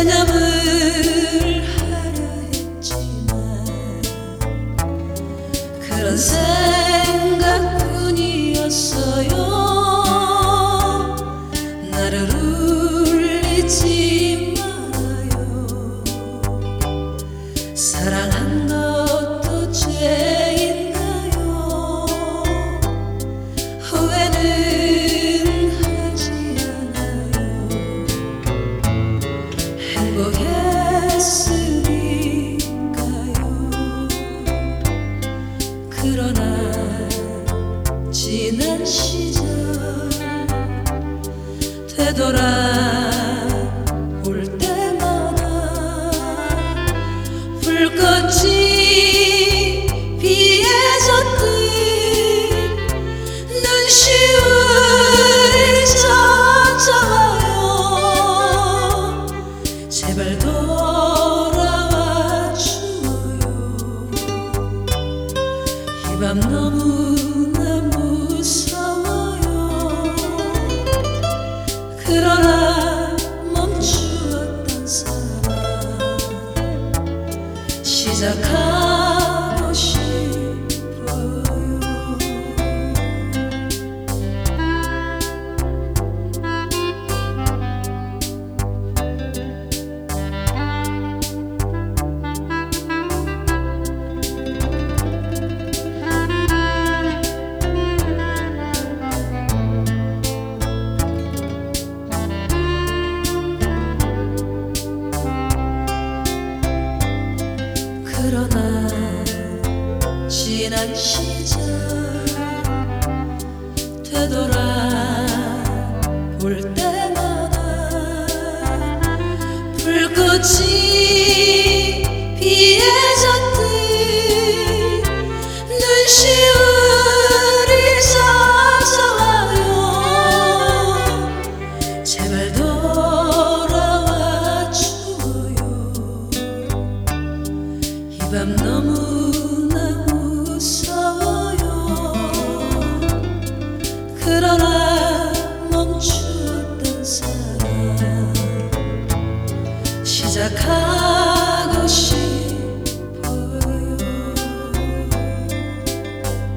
Canımız 그러나 지난 시절 되돌아 올 때마다 불꽃이 피해졌듯 눈시 이밤 너무나 무서워요. 그러나 멈추었던 사랑 시작하 그러나 지난 시절 되돌아올 때마다 불꽃이 피해